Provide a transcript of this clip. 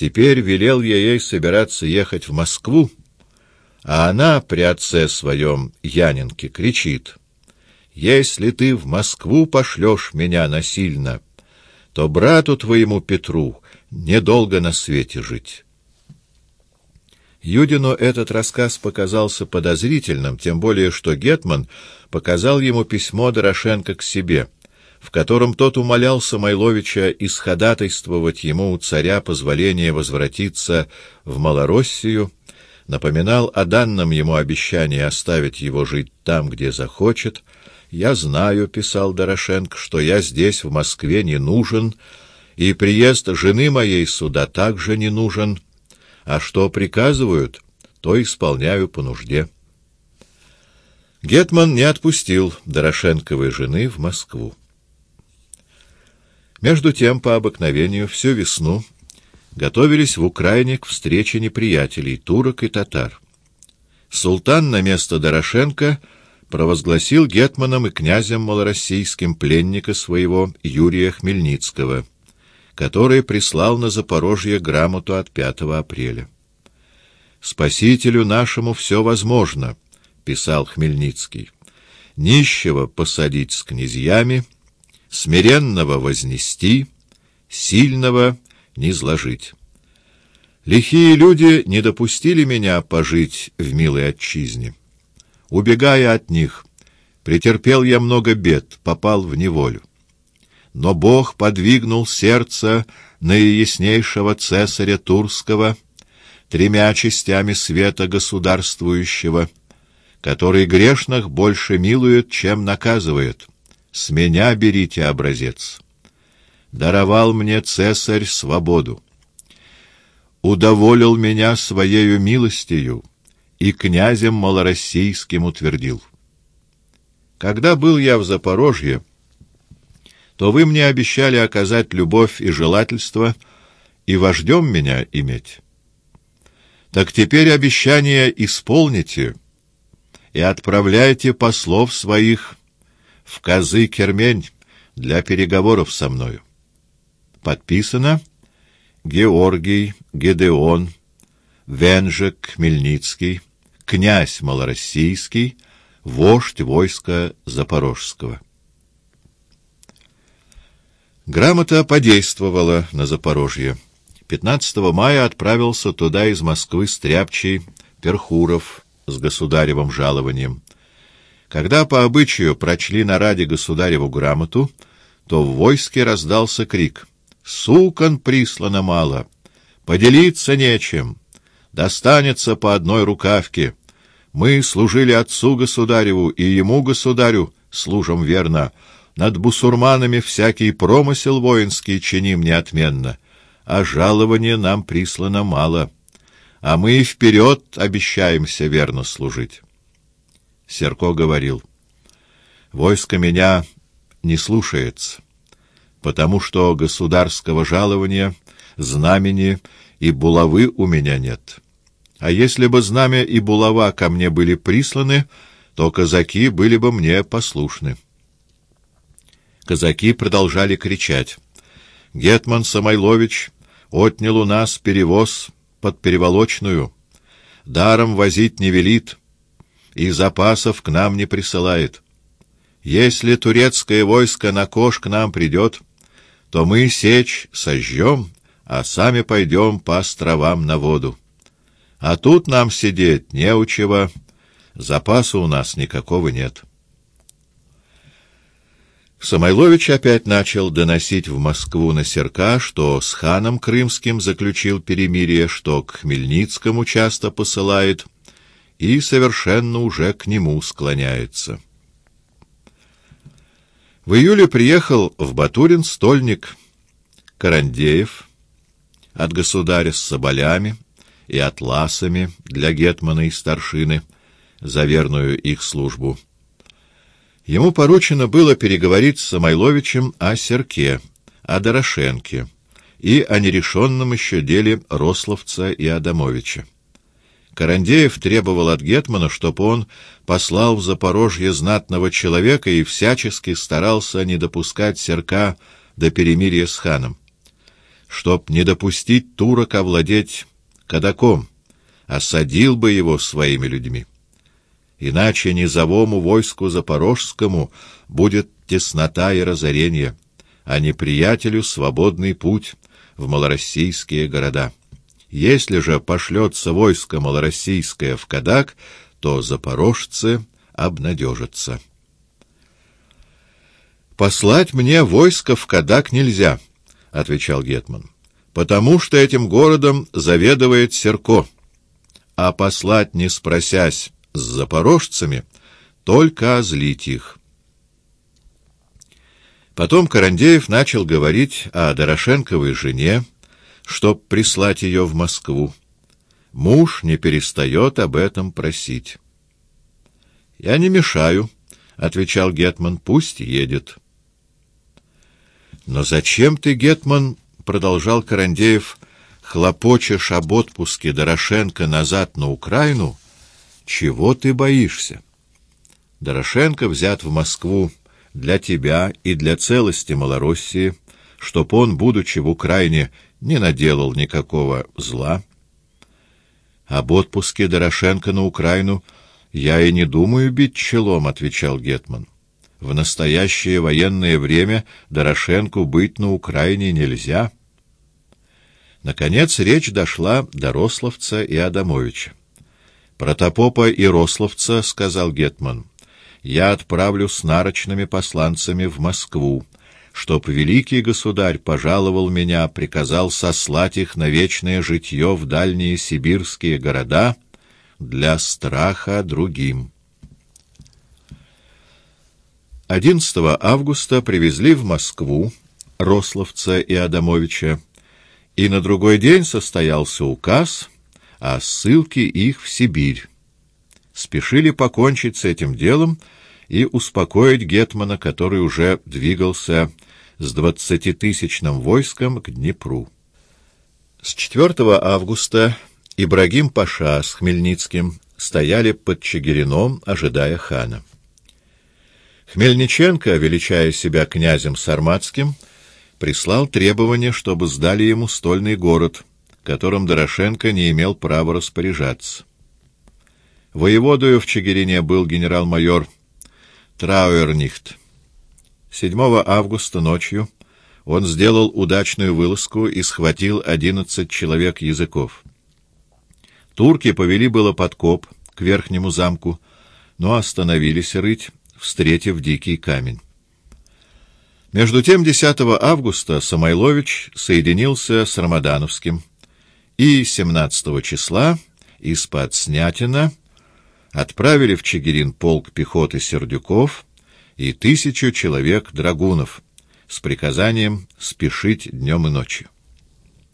Теперь велел я ей собираться ехать в Москву, а она при отце своем Янинке кричит, «Если ты в Москву пошлешь меня насильно, то брату твоему Петру недолго на свете жить». Юдину этот рассказ показался подозрительным, тем более что Гетман показал ему письмо Дорошенко к себе, в котором тот умолял Самойловича исходатайствовать ему у царя позволение возвратиться в Малороссию, напоминал о данном ему обещании оставить его жить там, где захочет. «Я знаю», — писал Дорошенко, — «что я здесь, в Москве, не нужен, и приезд жены моей сюда также не нужен» а что приказывают, то исполняю по нужде. Гетман не отпустил Дорошенковой жены в Москву. Между тем, по обыкновению, всю весну готовились в Украине к встрече неприятелей, турок и татар. Султан на место Дорошенко провозгласил гетманом и князем малороссийским пленника своего Юрия Хмельницкого — который прислал на Запорожье грамоту от 5 апреля. «Спасителю нашему все возможно», — писал Хмельницкий, — «нищего посадить с князьями, смиренного вознести, сильного низложить. Лихие люди не допустили меня пожить в милой отчизне. Убегая от них, претерпел я много бед, попал в неволю но Бог подвигнул сердце наияснейшего цесаря Турского тремя частями света государствующего, который грешных больше милует, чем наказывает. С меня берите образец. Даровал мне цесарь свободу. Удоволил меня своею милостью и князем малороссийским утвердил. Когда был я в Запорожье, то вы мне обещали оказать любовь и желательство и вождем меня иметь. Так теперь обещание исполните и отправляйте послов своих в Козы-Кермень для переговоров со мною. Подписано Георгий, Гедеон, Венжек, Хмельницкий, князь Малороссийский, вождь войска Запорожского. Грамота подействовала на Запорожье. 15 мая отправился туда из Москвы стряпчий Перхуров с государевым жалованием. Когда по обычаю прочли на раде государеву грамоту, то в войске раздался крик «Сукон прислано мало! Поделиться нечем! Достанется по одной рукавке! Мы служили отцу государеву и ему, государю, служим верно!» Над бусурманами всякий промысел воинский чиним неотменно, а жалования нам прислано мало, а мы вперед обещаемся верно служить. Серко говорил, «Войско меня не слушается, потому что государского жалования, знамени и булавы у меня нет. А если бы знамя и булава ко мне были присланы, то казаки были бы мне послушны». Казаки продолжали кричать. «Гетман Самойлович отнял у нас перевоз под переволочную. Даром возить не велит, и запасов к нам не присылает. Если турецкое войско на кош к нам придет, то мы сечь сожжем, а сами пойдем по островам на воду. А тут нам сидеть не у чего, запаса у нас никакого нет». Самойлович опять начал доносить в Москву на Серка, что с ханом крымским заключил перемирие, что к Хмельницкому часто посылает и совершенно уже к нему склоняется. В июле приехал в Батурин стольник Карандеев от государя с соболями и атласами для гетмана и старшины за верную их службу. Ему поручено было переговорить с Самойловичем о Серке, о Дорошенке и о нерешенном еще деле Рословца и Адамовича. Карандеев требовал от Гетмана, чтобы он послал в Запорожье знатного человека и всячески старался не допускать Серка до перемирия с ханом. чтоб не допустить турок овладеть кадаком, осадил бы его своими людьми. Иначе низовому войску запорожскому будет теснота и разорение, а неприятелю свободный путь в малороссийские города. Если же пошлется войско малороссийское в Кадак, то запорожцы обнадежатся. «Послать мне войско в Кадак нельзя», — отвечал Гетман, — «потому что этим городом заведывает Серко, а послать, не спросясь, с запорожцами, только озлить их». Потом Карандеев начал говорить о Дорошенковой жене, чтоб прислать ее в Москву. Муж не перестает об этом просить. — Я не мешаю, — отвечал Гетман, — пусть едет. — Но зачем ты, Гетман, — продолжал Карандеев, — хлопочешь об отпуске Дорошенко назад на Украину? Чего ты боишься? Дорошенко взят в Москву для тебя и для целости Малороссии, чтоб он, будучи в Украине, не наделал никакого зла. Об отпуске Дорошенко на Украину я и не думаю бить челом, — отвечал Гетман. В настоящее военное время Дорошенку быть на Украине нельзя. Наконец речь дошла до Рословца и Адамовича. «Протопопа и Рословца, — сказал Гетман, — я отправлю с нарочными посланцами в Москву, чтоб великий государь пожаловал меня, приказал сослать их на вечное житье в дальние сибирские города для страха другим. 11 августа привезли в Москву Рословца и Адамовича, и на другой день состоялся указ о ссылке их в Сибирь. Спешили покончить с этим делом и успокоить Гетмана, который уже двигался с двадцатитысячным войском к Днепру. С 4 августа Ибрагим Паша с Хмельницким стояли под Чигирином, ожидая хана. Хмельниченко, величая себя князем Сарматским, прислал требование, чтобы сдали ему стольный город, которым Дорошенко не имел права распоряжаться. Воеводою в Чигирине был генерал-майор Трауэрнихт. 7 августа ночью он сделал удачную вылазку и схватил одиннадцать человек языков. Турки повели было подкоп к верхнему замку, но остановились рыть, встретив дикий камень. Между тем 10 августа Самойлович соединился с Рамадановским, и 17 числа из-под Снятина отправили в Чигирин полк пехоты Сердюков — и тысячу человек драгунов с приказанием спешить днем и ночью.